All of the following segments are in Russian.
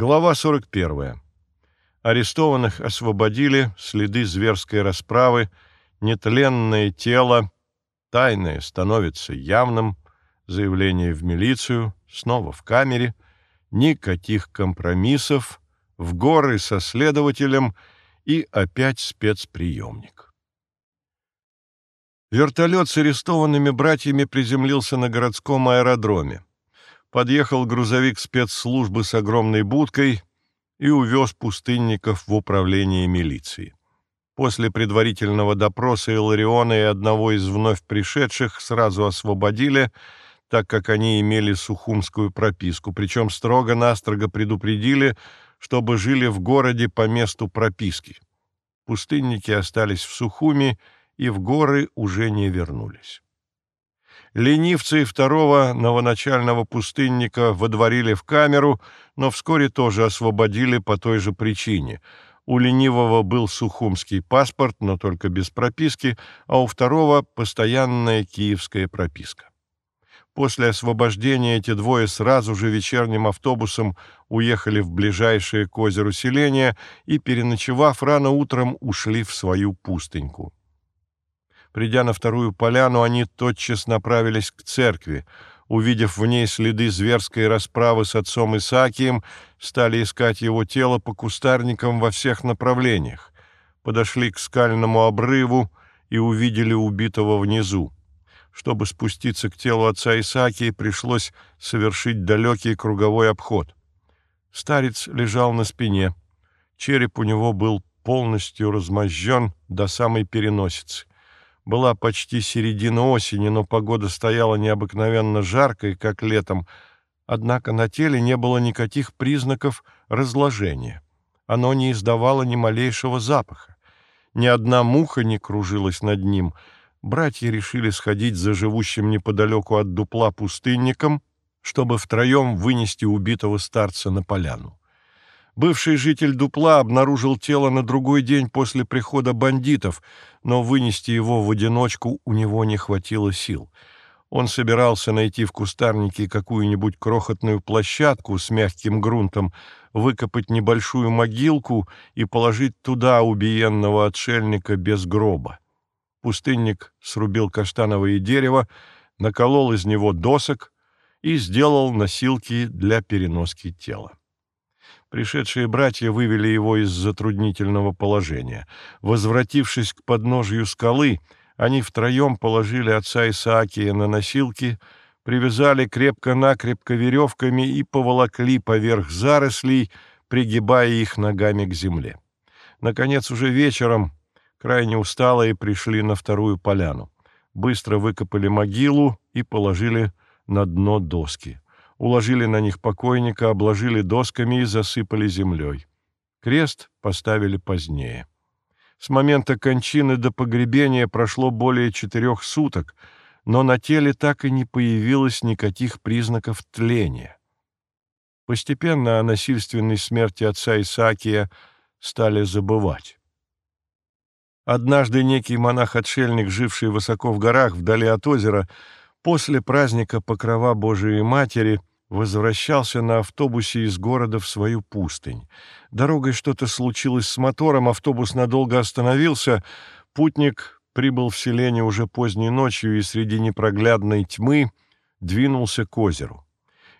Глава 41. Арестованных освободили, следы зверской расправы, нетленное тело, тайное становится явным, заявление в милицию, снова в камере, никаких компромиссов, в горы со следователем и опять спецприемник. Вертолет с арестованными братьями приземлился на городском аэродроме подъехал грузовик спецслужбы с огромной будкой и увез пустынников в управление милиции. После предварительного допроса Илариона и одного из вновь пришедших сразу освободили, так как они имели сухумскую прописку, причем строго-настрого предупредили, чтобы жили в городе по месту прописки. Пустынники остались в Сухуми и в горы уже не вернулись. Ленивцы второго новоначального пустынника водворили в камеру, но вскоре тоже освободили по той же причине. У ленивого был сухумский паспорт, но только без прописки, а у второго — постоянная киевская прописка. После освобождения эти двое сразу же вечерним автобусом уехали в ближайшее к озеру селение и, переночевав рано утром, ушли в свою пустыньку. Придя на вторую поляну, они тотчас направились к церкви. Увидев в ней следы зверской расправы с отцом Исаакием, стали искать его тело по кустарникам во всех направлениях. Подошли к скальному обрыву и увидели убитого внизу. Чтобы спуститься к телу отца Исаакия, пришлось совершить далекий круговой обход. Старец лежал на спине. Череп у него был полностью размозжен до самой переносицы. Была почти середина осени, но погода стояла необыкновенно жаркой, как летом, однако на теле не было никаких признаков разложения. Оно не издавало ни малейшего запаха. Ни одна муха не кружилась над ним. Братья решили сходить за живущим неподалеку от дупла пустынником, чтобы втроем вынести убитого старца на поляну. Бывший житель Дупла обнаружил тело на другой день после прихода бандитов, но вынести его в одиночку у него не хватило сил. Он собирался найти в кустарнике какую-нибудь крохотную площадку с мягким грунтом, выкопать небольшую могилку и положить туда убиенного отшельника без гроба. Пустынник срубил каштановое дерево, наколол из него досок и сделал носилки для переноски тела. Пришедшие братья вывели его из затруднительного положения. Возвратившись к подножью скалы, они втроем положили отца Исаакия на носилки, привязали крепко-накрепко веревками и поволокли поверх зарослей, пригибая их ногами к земле. Наконец, уже вечером, крайне усталые, пришли на вторую поляну. Быстро выкопали могилу и положили на дно доски уложили на них покойника, обложили досками и засыпали землей. Крест поставили позднее. С момента кончины до погребения прошло более четырех суток, но на теле так и не появилось никаких признаков тления. Постепенно о насильственной смерти отца Исаакия стали забывать. Однажды некий монах-отшельник, живший высоко в горах, вдали от озера, после праздника Покрова Божией Матери возвращался на автобусе из города в свою пустынь. Дорогой что-то случилось с мотором, автобус надолго остановился, путник прибыл в селение уже поздней ночью и среди непроглядной тьмы двинулся к озеру.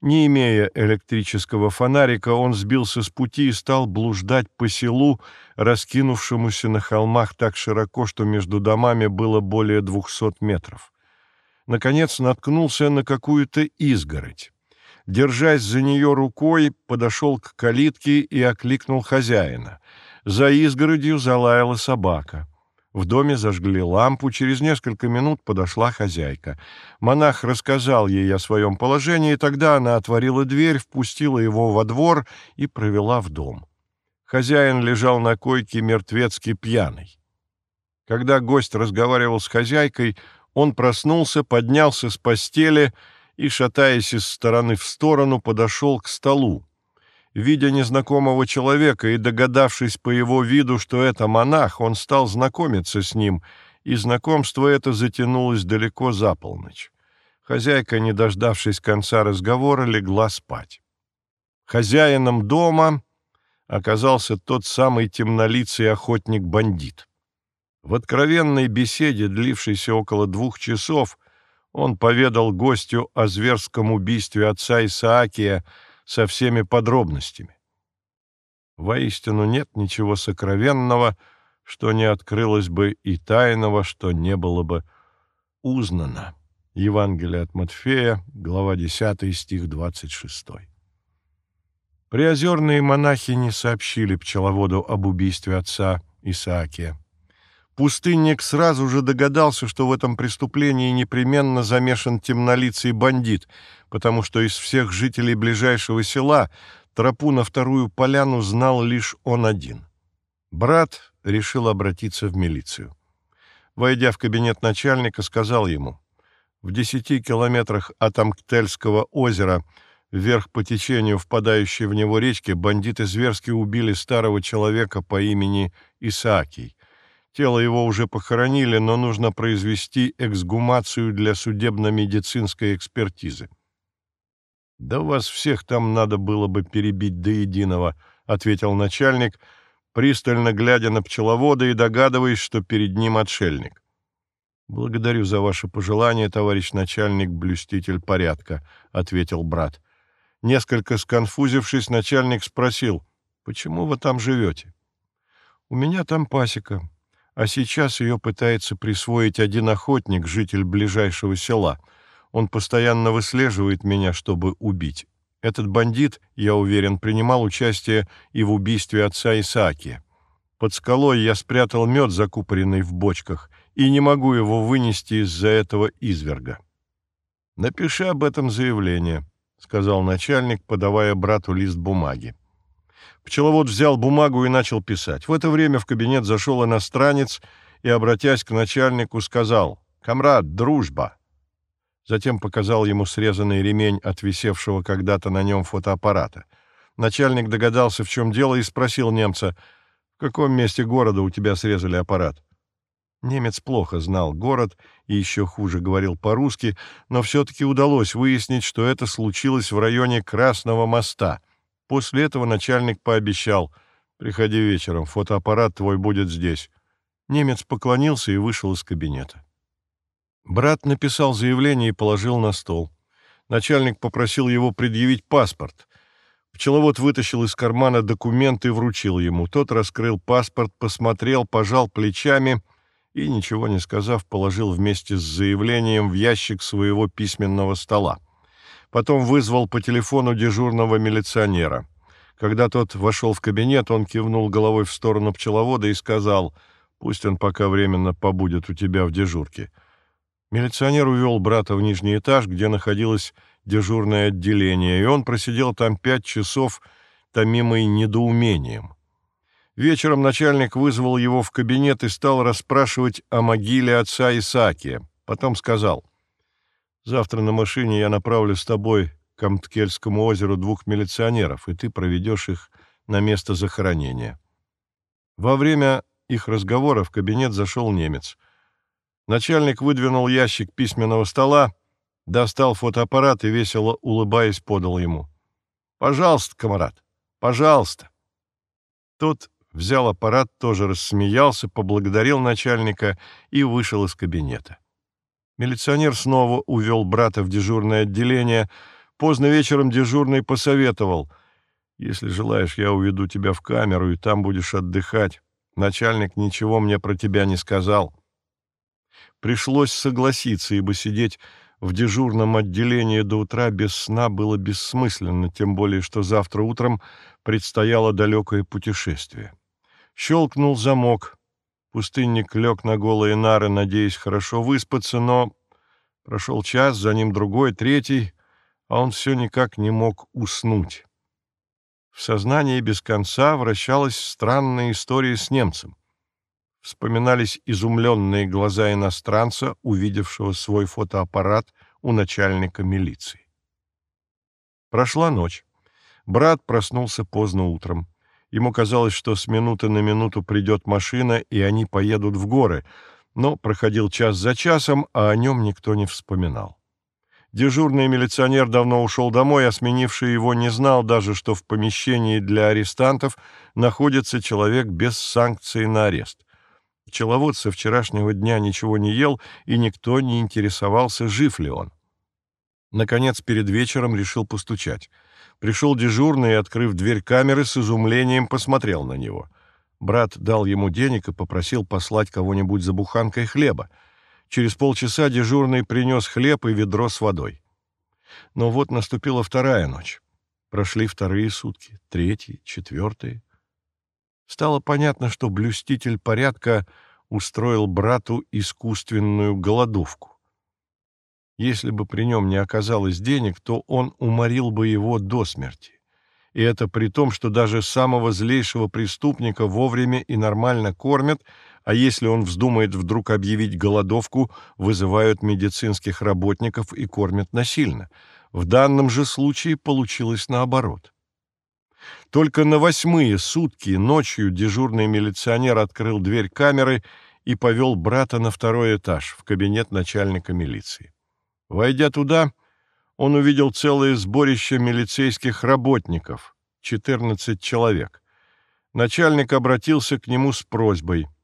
Не имея электрического фонарика, он сбился с пути и стал блуждать по селу, раскинувшемуся на холмах так широко, что между домами было более двухсот метров. Наконец наткнулся на какую-то изгородь держась за нее рукой, подошел к калитке и окликнул хозяина. За изгородью залаяла собака. В доме зажгли лампу, через несколько минут подошла хозяйка. Монах рассказал ей о своем положении, и тогда она отворила дверь, впустила его во двор и провела в дом. Хозяин лежал на койке мертвецки пьяный. Когда гость разговаривал с хозяйкой, он проснулся, поднялся с постели и, шатаясь из стороны в сторону, подошел к столу. Видя незнакомого человека и догадавшись по его виду, что это монах, он стал знакомиться с ним, и знакомство это затянулось далеко за полночь. Хозяйка, не дождавшись конца разговора, легла спать. Хозяином дома оказался тот самый темнолицый охотник-бандит. В откровенной беседе, длившейся около двух часов, он поведал гостю о зверском убийстве отца Исаакия со всеми подробностями. Воистину нет ничего сокровенного, что не открылось бы, и тайного, что не было бы узнано. Евангелие от Матфея, глава 10, стих 26. Приозерные монахи не сообщили пчеловоду об убийстве отца Исаакия. Пустынник сразу же догадался, что в этом преступлении непременно замешан темнолицый бандит, потому что из всех жителей ближайшего села тропу на вторую поляну знал лишь он один. Брат решил обратиться в милицию. Войдя в кабинет начальника, сказал ему, «В десяти километрах от Амктельского озера вверх по течению впадающей в него речки бандиты зверски убили старого человека по имени Исаакий. Тело его уже похоронили, но нужно произвести эксгумацию для судебно-медицинской экспертизы. «Да вас всех там надо было бы перебить до единого», — ответил начальник, пристально глядя на пчеловода и догадываясь, что перед ним отшельник. «Благодарю за ваше пожелание, товарищ начальник, блюститель порядка», — ответил брат. Несколько сконфузившись, начальник спросил, «Почему вы там живете?» «У меня там пасека а сейчас ее пытается присвоить один охотник, житель ближайшего села. Он постоянно выслеживает меня, чтобы убить. Этот бандит, я уверен, принимал участие и в убийстве отца Исаакия. Под скалой я спрятал мед, закупоренный в бочках, и не могу его вынести из-за этого изверга. «Напиши об этом заявление», — сказал начальник, подавая брату лист бумаги. Пчеловод взял бумагу и начал писать. В это время в кабинет зашел иностранец и, обратясь к начальнику, сказал «Камрад, дружба!». Затем показал ему срезанный ремень от висевшего когда-то на нем фотоаппарата. Начальник догадался, в чем дело, и спросил немца «В каком месте города у тебя срезали аппарат?». Немец плохо знал город и еще хуже говорил по-русски, но все-таки удалось выяснить, что это случилось в районе Красного моста — После этого начальник пообещал «Приходи вечером, фотоаппарат твой будет здесь». Немец поклонился и вышел из кабинета. Брат написал заявление и положил на стол. Начальник попросил его предъявить паспорт. Пчеловод вытащил из кармана документ и вручил ему. Тот раскрыл паспорт, посмотрел, пожал плечами и, ничего не сказав, положил вместе с заявлением в ящик своего письменного стола. Потом вызвал по телефону дежурного милиционера. Когда тот вошел в кабинет, он кивнул головой в сторону пчеловода и сказал, «Пусть он пока временно побудет у тебя в дежурке». Милиционер увел брата в нижний этаж, где находилось дежурное отделение, и он просидел там пять часов, томимый недоумением. Вечером начальник вызвал его в кабинет и стал расспрашивать о могиле отца Исаакия. Потом сказал, Завтра на машине я направлю с тобой к Амткельскому озеру двух милиционеров, и ты проведешь их на место захоронения. Во время их разговора в кабинет зашел немец. Начальник выдвинул ящик письменного стола, достал фотоаппарат и, весело улыбаясь, подал ему. «Пожалуйста, комарат, пожалуйста». Тот взял аппарат, тоже рассмеялся, поблагодарил начальника и вышел из кабинета. Милиционер снова увел брата в дежурное отделение. Поздно вечером дежурный посоветовал. «Если желаешь, я уведу тебя в камеру, и там будешь отдыхать. Начальник ничего мне про тебя не сказал». Пришлось согласиться, ибо сидеть в дежурном отделении до утра без сна было бессмысленно, тем более, что завтра утром предстояло далекое путешествие. Щелкнул замок. Пустынник лег на голые нары, надеясь хорошо выспаться, но прошел час, за ним другой, третий, а он все никак не мог уснуть. В сознании без конца вращалась странная история с немцем. Вспоминались изумленные глаза иностранца, увидевшего свой фотоаппарат у начальника милиции. Прошла ночь. Брат проснулся поздно утром. Ему казалось, что с минуты на минуту придет машина, и они поедут в горы, но проходил час за часом, а о нем никто не вспоминал. Дежурный милиционер давно ушел домой, а сменивший его не знал даже, что в помещении для арестантов находится человек без санкции на арест. Пчеловод со вчерашнего дня ничего не ел, и никто не интересовался, жив ли он. Наконец, перед вечером решил постучать. Пришел дежурный и, открыв дверь камеры, с изумлением посмотрел на него. Брат дал ему денег и попросил послать кого-нибудь за буханкой хлеба. Через полчаса дежурный принес хлеб и ведро с водой. Но вот наступила вторая ночь. Прошли вторые сутки, третьи, четвертые. Стало понятно, что блюститель порядка устроил брату искусственную голодовку. Если бы при нем не оказалось денег, то он уморил бы его до смерти. И это при том, что даже самого злейшего преступника вовремя и нормально кормят, а если он вздумает вдруг объявить голодовку, вызывают медицинских работников и кормят насильно. В данном же случае получилось наоборот. Только на восьмые сутки ночью дежурный милиционер открыл дверь камеры и повел брата на второй этаж, в кабинет начальника милиции. Войдя туда, он увидел целое сборище милицейских работников, 14 человек. Начальник обратился к нему с просьбой —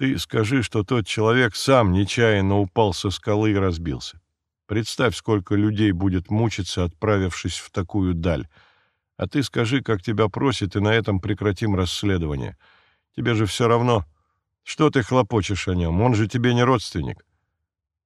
ты скажи, что тот человек сам нечаянно упал со скалы и разбился. Представь, сколько людей будет мучиться, отправившись в такую даль. А ты скажи, как тебя просит, и на этом прекратим расследование. Тебе же все равно. Что ты хлопочешь о нем? Он же тебе не родственник.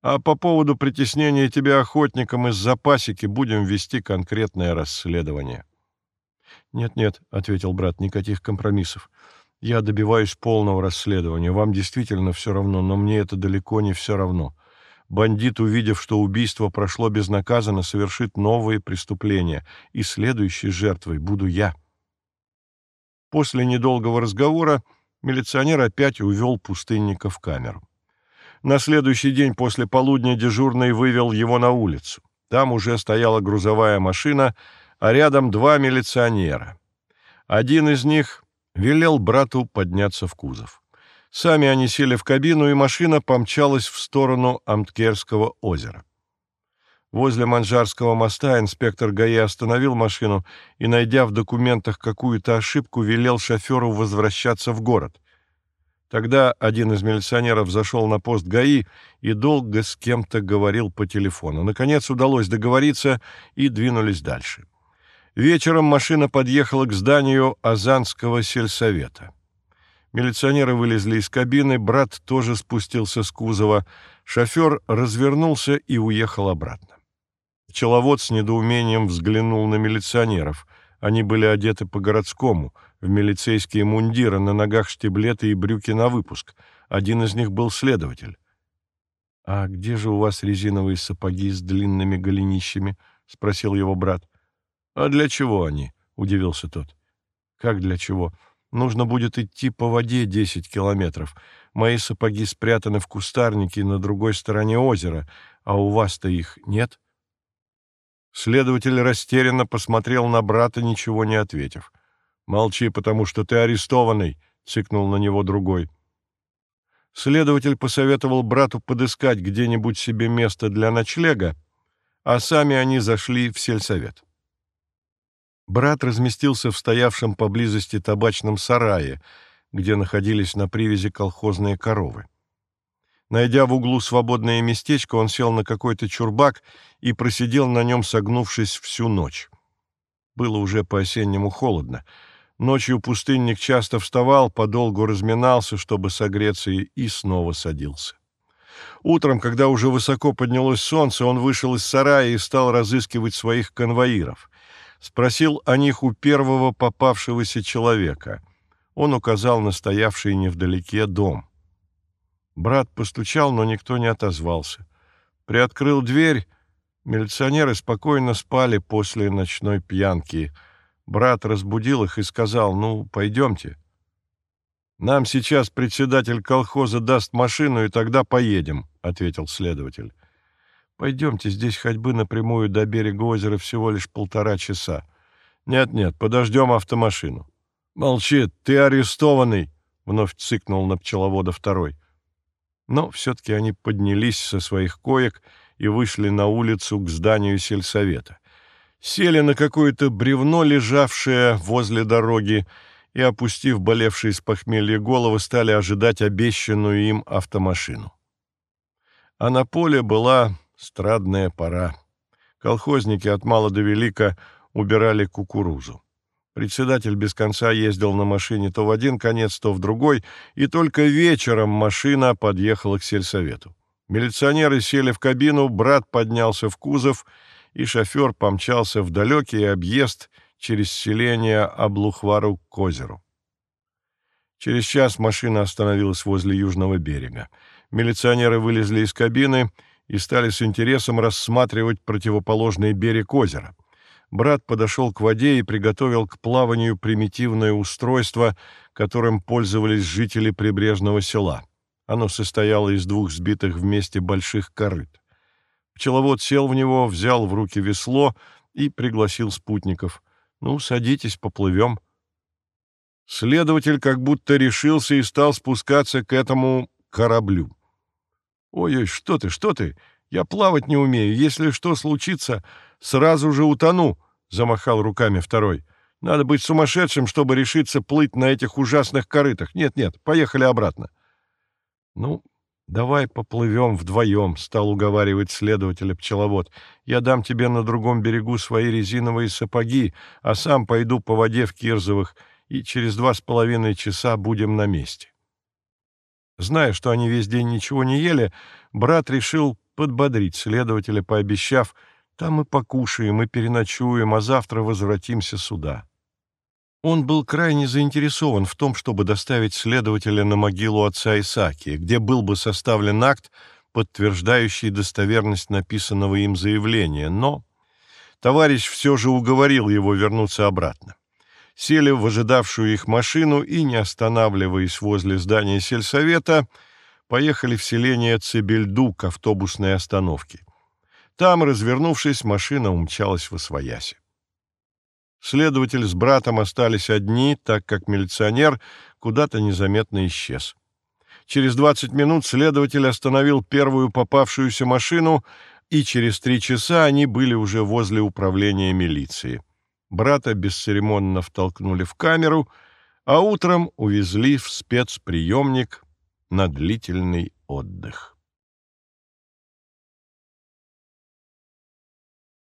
А по поводу притеснения тебя охотником из запасики будем вести конкретное расследование. «Нет-нет», — ответил брат, — «никаких компромиссов. Я добиваюсь полного расследования. Вам действительно все равно, но мне это далеко не все равно. Бандит, увидев, что убийство прошло безнаказанно, совершит новые преступления, и следующей жертвой буду я. После недолгого разговора милиционер опять увел пустынника в камеру. На следующий день после полудня дежурный вывел его на улицу. Там уже стояла грузовая машина, а рядом два милиционера. Один из них велел брату подняться в кузов. Сами они сели в кабину, и машина помчалась в сторону Амткерского озера. Возле Манжарского моста инспектор ГАИ остановил машину и, найдя в документах какую-то ошибку, велел шоферу возвращаться в город. Тогда один из милиционеров зашел на пост ГАИ и долго с кем-то говорил по телефону. Наконец удалось договориться и двинулись дальше. Вечером машина подъехала к зданию Азанского сельсовета. Милиционеры вылезли из кабины, брат тоже спустился с кузова. Шофер развернулся и уехал обратно. Пчеловод с недоумением взглянул на милиционеров. Они были одеты по-городскому, в милицейские мундиры, на ногах штиблеты и брюки на выпуск. Один из них был следователь. «А где же у вас резиновые сапоги с длинными голенищами?» — спросил его брат. — «А для чего они?» — удивился тот. «Как для чего? Нужно будет идти по воде десять километров. Мои сапоги спрятаны в кустарнике на другой стороне озера, а у вас-то их нет?» Следователь растерянно посмотрел на брата, ничего не ответив. «Молчи, потому что ты арестованный», — цикнул на него другой. Следователь посоветовал брату подыскать где-нибудь себе место для ночлега, а сами они зашли в сельсовет. Брат разместился в стоявшем поблизости табачном сарае, где находились на привязи колхозные коровы. Найдя в углу свободное местечко, он сел на какой-то чурбак и просидел на нем, согнувшись всю ночь. Было уже по-осеннему холодно. Ночью пустынник часто вставал, подолгу разминался, чтобы согреться, и снова садился. Утром, когда уже высоко поднялось солнце, он вышел из сарая и стал разыскивать своих конвоиров спросил о них у первого попавшегося человека. Он указал на стоявший невдалеке дом. Брат постучал, но никто не отозвался. Приоткрыл дверь. Милиционеры спокойно спали после ночной пьянки. Брат разбудил их и сказал, «Ну, пойдемте». «Нам сейчас председатель колхоза даст машину, и тогда поедем», — ответил следователь. Пойдемте, здесь ходьбы напрямую до берега озера всего лишь полтора часа. Нет-нет, подождем автомашину. Молчи, ты арестованный, вновь цыкнул на пчеловода второй. Но все-таки они поднялись со своих коек и вышли на улицу к зданию сельсовета. Сели на какое-то бревно, лежавшее возле дороги, и, опустив болевшие с похмелья головы, стали ожидать обещанную им автомашину. А на поле была страдная пора. Колхозники от мала до велика убирали кукурузу. Председатель без конца ездил на машине то в один конец, то в другой, и только вечером машина подъехала к сельсовету. Милиционеры сели в кабину, брат поднялся в кузов, и шофер помчался в далекий объезд через селение Облухвару к озеру. Через час машина остановилась возле южного берега. Милиционеры вылезли из кабины и стали с интересом рассматривать противоположный берег озера. Брат подошел к воде и приготовил к плаванию примитивное устройство, которым пользовались жители прибрежного села. Оно состояло из двух сбитых вместе больших корыт. Пчеловод сел в него, взял в руки весло и пригласил спутников. «Ну, садитесь, поплывем». Следователь как будто решился и стал спускаться к этому кораблю. «Ой-ой, что ты, что ты? Я плавать не умею. Если что случится, сразу же утону», — замахал руками второй. «Надо быть сумасшедшим, чтобы решиться плыть на этих ужасных корытах. Нет-нет, поехали обратно». «Ну, давай поплывем вдвоем», — стал уговаривать следователя пчеловод. «Я дам тебе на другом берегу свои резиновые сапоги, а сам пойду по воде в Кирзовых, и через два с половиной часа будем на месте». Зная, что они весь день ничего не ели, брат решил подбодрить следователя, пообещав, «Там мы покушаем и переночуем, а завтра возвратимся сюда». Он был крайне заинтересован в том, чтобы доставить следователя на могилу отца Исаки, где был бы составлен акт, подтверждающий достоверность написанного им заявления, но товарищ все же уговорил его вернуться обратно сели в ожидавшую их машину и, не останавливаясь возле здания сельсовета, поехали в селение Цибельду к автобусной остановке. Там, развернувшись, машина умчалась в Освояси. Следователь с братом остались одни, так как милиционер куда-то незаметно исчез. Через 20 минут следователь остановил первую попавшуюся машину, и через три часа они были уже возле управления милиции. Брата бесцеремонно втолкнули в камеру, а утром увезли в спецприемник на длительный отдых.